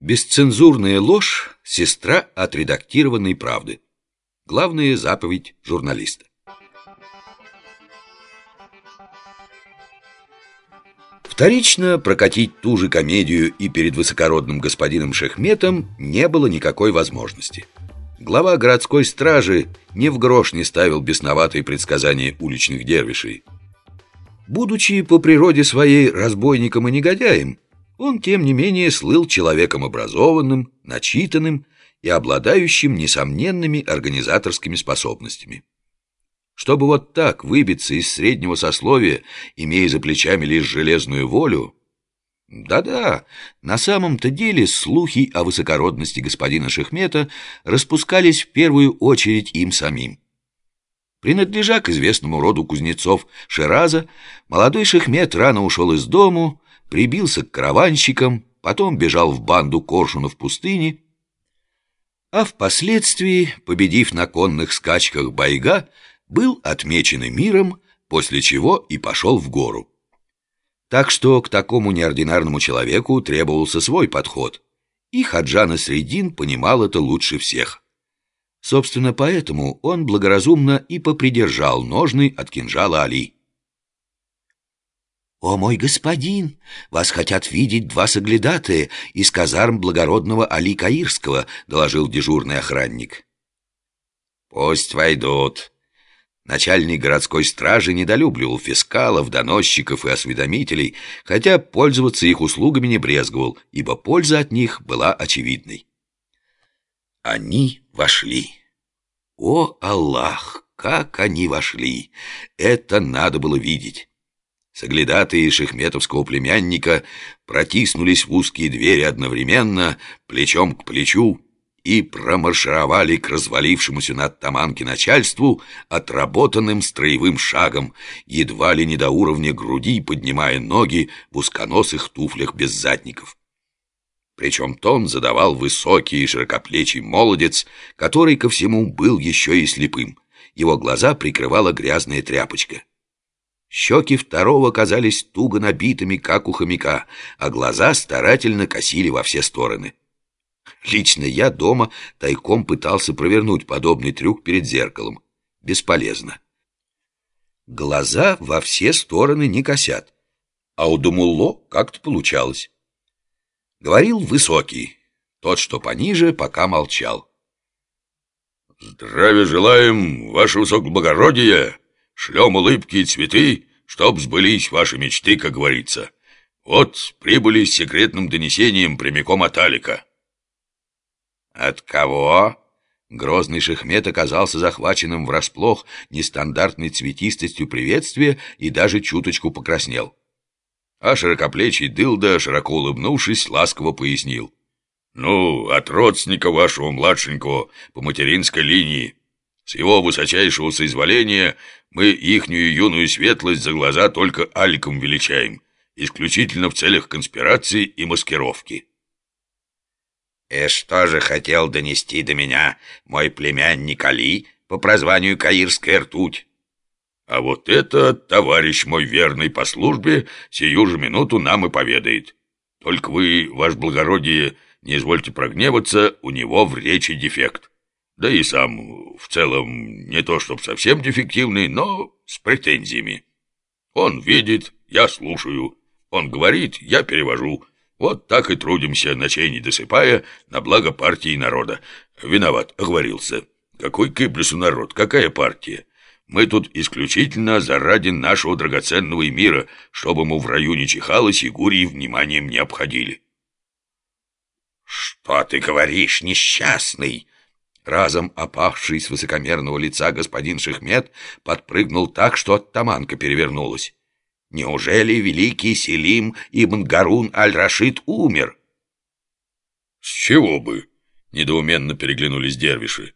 Бесцензурная ложь — сестра отредактированной правды. Главная заповедь журналиста. Вторично прокатить ту же комедию и перед высокородным господином Шехметом не было никакой возможности. Глава городской стражи ни в грош не ставил бесноватые предсказания уличных дервишей. Будучи по природе своей разбойником и негодяем, он, тем не менее, слыл человеком образованным, начитанным и обладающим несомненными организаторскими способностями. Чтобы вот так выбиться из среднего сословия, имея за плечами лишь железную волю, да-да, на самом-то деле слухи о высокородности господина Шехмета распускались в первую очередь им самим. Принадлежа к известному роду кузнецов Шераза, молодой Шехмет рано ушел из дому, прибился к караванщикам, потом бежал в банду коршунов пустыни, а впоследствии, победив на конных скачках байга, был отмечен миром, после чего и пошел в гору. Так что к такому неординарному человеку требовался свой подход, и Хаджана Средин понимал это лучше всех. Собственно, поэтому он благоразумно и попридержал ножны от кинжала Али. «О, мой господин! Вас хотят видеть два соглядатая из казарм благородного Али Каирского», — доложил дежурный охранник. «Пусть войдут». Начальник городской стражи недолюбливал фискалов, доносчиков и осведомителей, хотя пользоваться их услугами не брезговал, ибо польза от них была очевидной. Они вошли. О, Аллах, как они вошли! Это надо было видеть. Соглядатые шехметовского племянника протиснулись в узкие двери одновременно, плечом к плечу, и промаршировали к развалившемуся над Таманки начальству отработанным строевым шагом, едва ли не до уровня груди, поднимая ноги в узконосых туфлях без задников. Причем тон задавал высокий и широкоплечий молодец, который ко всему был еще и слепым. Его глаза прикрывала грязная тряпочка. Щеки второго казались туго набитыми, как у хомяка, а глаза старательно косили во все стороны. Лично я дома тайком пытался провернуть подобный трюк перед зеркалом. Бесполезно. Глаза во все стороны не косят, а у Думулло как-то получалось. Говорил высокий, тот, что пониже, пока молчал. «Здравия желаем, ваше высокоблагородие!» Шлем улыбки и цветы, чтоб сбылись ваши мечты, как говорится. Вот прибыли с секретным донесением прямиком от Алика». «От кого?» Грозный Шехмет оказался захваченным врасплох нестандартной цветистостью приветствия и даже чуточку покраснел. А широкоплечий Дылда, широко улыбнувшись, ласково пояснил. «Ну, от родственника вашего младшенького по материнской линии. С его высочайшего соизволения мы ихнюю юную светлость за глаза только аликом величаем, исключительно в целях конспирации и маскировки. И «Э, что же хотел донести до меня мой племянник Али по прозванию Каирская ртуть? А вот это товарищ мой верный по службе сию же минуту нам и поведает. Только вы, ваш благородие, не извольте прогневаться, у него в речи дефект. Да и сам в целом не то чтоб совсем дефективный, но с претензиями. Он видит, я слушаю. Он говорит, я перевожу. Вот так и трудимся, ночей не досыпая, на благо партии народа. Виноват, оговорился. Какой Кыблесу народ, какая партия? Мы тут исключительно заради нашего драгоценного мира, чтобы ему в районе чихалось и гурии вниманием не обходили. «Что ты говоришь, несчастный?» Разом опавший с высокомерного лица господин Шехмет подпрыгнул так, что оттаманка перевернулась. Неужели великий Селим ибн Гарун аль-Рашид умер? С чего бы? Недоуменно переглянулись дервиши.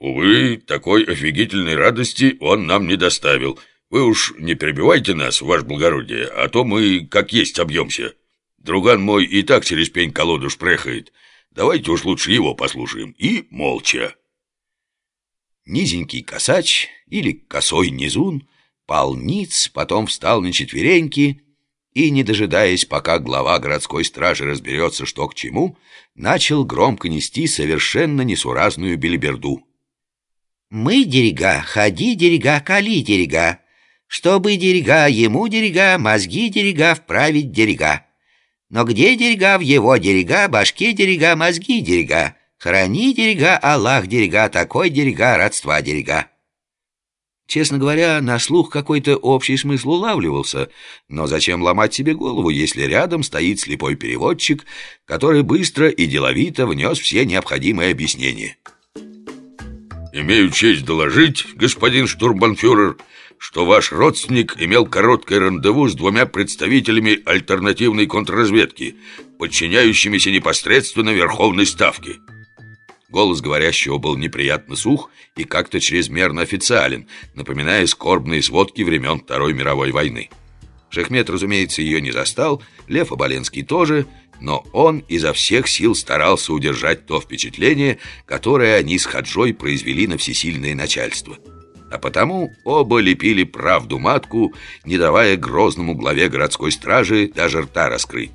Увы, такой офигительной радости он нам не доставил. Вы уж не перебивайте нас, ваше благородие, а то мы как есть объемся. Друган мой и так через пень-колоду шпрехает. Давайте уж лучше его послушаем. И молча. Низенький косач или косой низун пал ниц, потом встал на четвереньки и, не дожидаясь, пока глава городской стражи разберется, что к чему, начал громко нести совершенно несуразную белиберду. «Мы, дерега, ходи, дерега, кали, дерега. Чтобы дерега, ему дерега, мозги дерега, вправить дерега. Но где дерега в его дерега, башке дерега, мозги дерега? Храни дерега, Аллах дерега, такой дерега, родства дерега». Честно говоря, на слух какой-то общий смысл улавливался, но зачем ломать себе голову, если рядом стоит слепой переводчик, который быстро и деловито внес все необходимые объяснения. «Имею честь доложить, господин штурмбанфюрер, что ваш родственник имел короткое рандеву с двумя представителями альтернативной контрразведки, подчиняющимися непосредственно Верховной Ставке». Голос говорящего был неприятно сух и как-то чрезмерно официален, напоминая скорбные сводки времен Второй мировой войны. Шехмет, разумеется, ее не застал, Лев Оболенский тоже, но он изо всех сил старался удержать то впечатление, которое они с Хаджой произвели на всесильное начальство. А потому оба лепили правду матку, не давая грозному главе городской стражи даже рта раскрыть.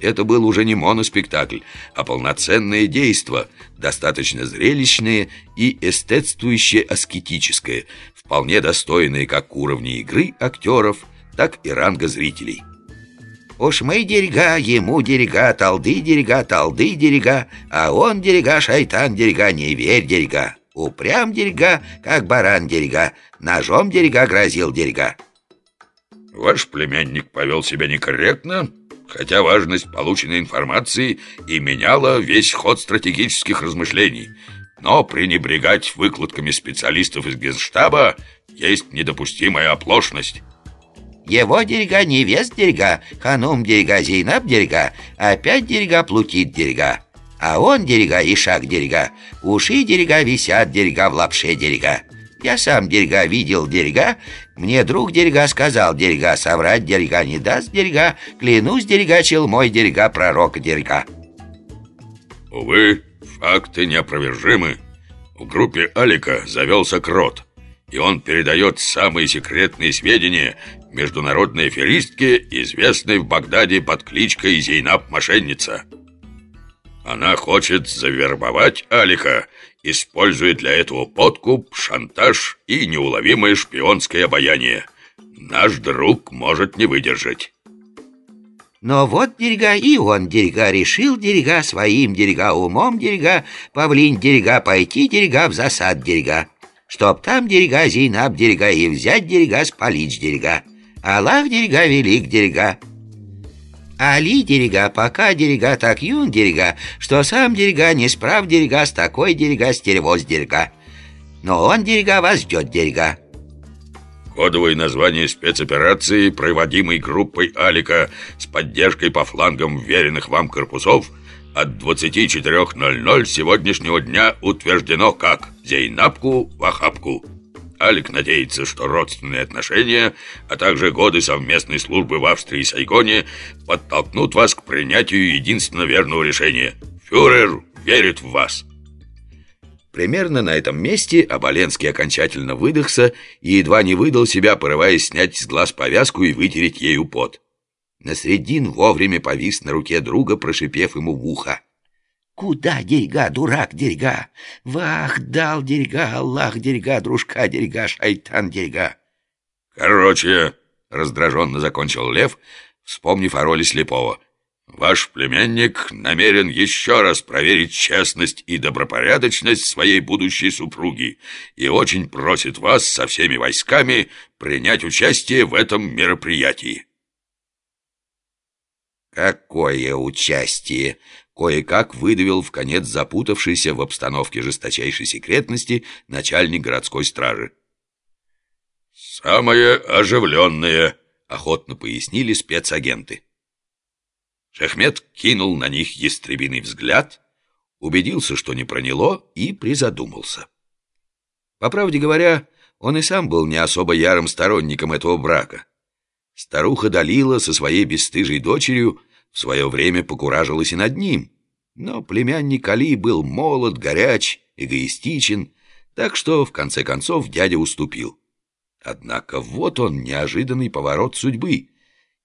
Это был уже не моноспектакль, а полноценное действо, достаточно зрелищное и эстетствующее аскетическое, вполне достойное как уровня игры актеров, так и ранга зрителей. Уж мы дерега, ему дерега, талды дерега, талды дерега, а он дерега, шайтан дерега, не верь дерега. Упрям дерега, как баран дерега, ножом дерега грозил дерега. Ваш племянник повел себя некорректно, хотя важность полученной информации и меняла весь ход стратегических размышлений. Но пренебрегать выкладками специалистов из генштаба есть недопустимая оплошность. Его дерега невест дерега, ханум дерега, зейнаб дерега, опять дерега плутит дерега. А он дерега и шаг дерега, уши дерега висят дерега в лапше дерега. Я сам дерега видел дерега, мне друг дерега сказал дерега, соврать дерега не даст дерега, клянусь дерега, челмой дерега, пророк дерега. Увы, факты неопровержимы. В группе Алика завелся крот, и он передает самые секретные сведения международной аферистке, известной в Багдаде под кличкой Зейнаб-мошенница. Она хочет завербовать Алика используя для этого подкуп, шантаж и неуловимое шпионское обаяние. Наш друг может не выдержать. Но вот дерега и он дерега решил дерега своим дерега умом дерега, павлин дерега пойти дерега в засад дерега. Чтоб там дерега Зейнаб дерега и взять дерега спалить дерега. Аллах дерега велик дерега. Али дерега, пока дерега так юн дерега, что сам дерега не справ дерега с такой дерега стервоз дерега. Но он дерега вас ждет дерега. Кодовое название спецоперации, проводимой группой Алика с поддержкой по флангам веренных вам корпусов, от 24.00 сегодняшнего дня утверждено как «Зейнапку в охапку». Алик надеется, что родственные отношения, а также годы совместной службы в Австрии и Сайгоне подтолкнут вас к принятию единственно верного решения. Фюрер верит в вас. Примерно на этом месте Оболенский окончательно выдохся и едва не выдал себя, порываясь снять с глаз повязку и вытереть ею пот. Насредин вовремя повис на руке друга, прошипев ему в ухо. Куда дерега, дурак дерега? Вах, дал дерега, Аллах дерега, дружка дерега, шайтан дерега. Короче, раздраженно закончил Лев, вспомнив о роли слепого. Ваш племянник намерен еще раз проверить честность и добропорядочность своей будущей супруги и очень просит вас со всеми войсками принять участие в этом мероприятии. «Какое участие?» Кое-как выдавил в конец запутавшийся в обстановке жесточайшей секретности начальник городской стражи. «Самое оживленное», — охотно пояснили спецагенты. Шахмет кинул на них ястребиный взгляд, убедился, что не проняло, и призадумался. По правде говоря, он и сам был не особо ярым сторонником этого брака. Старуха Далила со своей бесстыжей дочерью свое время покуражилась и над ним. Но племянник Али был молод, горяч, эгоистичен, так что, в конце концов, дядя уступил. Однако вот он, неожиданный поворот судьбы.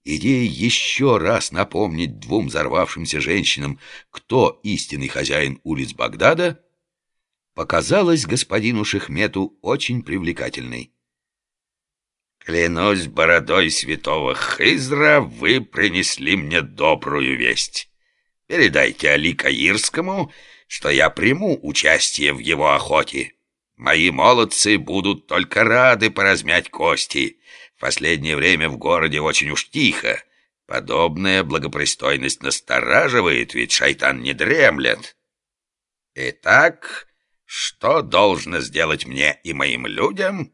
Идея еще раз напомнить двум взорвавшимся женщинам, кто истинный хозяин улиц Багдада, показалась господину Шехмету очень привлекательной. «Клянусь бородой святого Хизра, вы принесли мне добрую весть. Передайте Али Каирскому, что я приму участие в его охоте. Мои молодцы будут только рады поразмять кости» последнее время в городе очень уж тихо. Подобная благопристойность настораживает, ведь шайтан не дремлет. Итак, что должно сделать мне и моим людям?»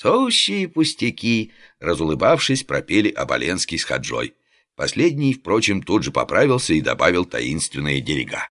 «Сущие пустяки!» — разулыбавшись, пропели Оболенский с Хаджой. Последний, впрочем, тут же поправился и добавил таинственные дерега.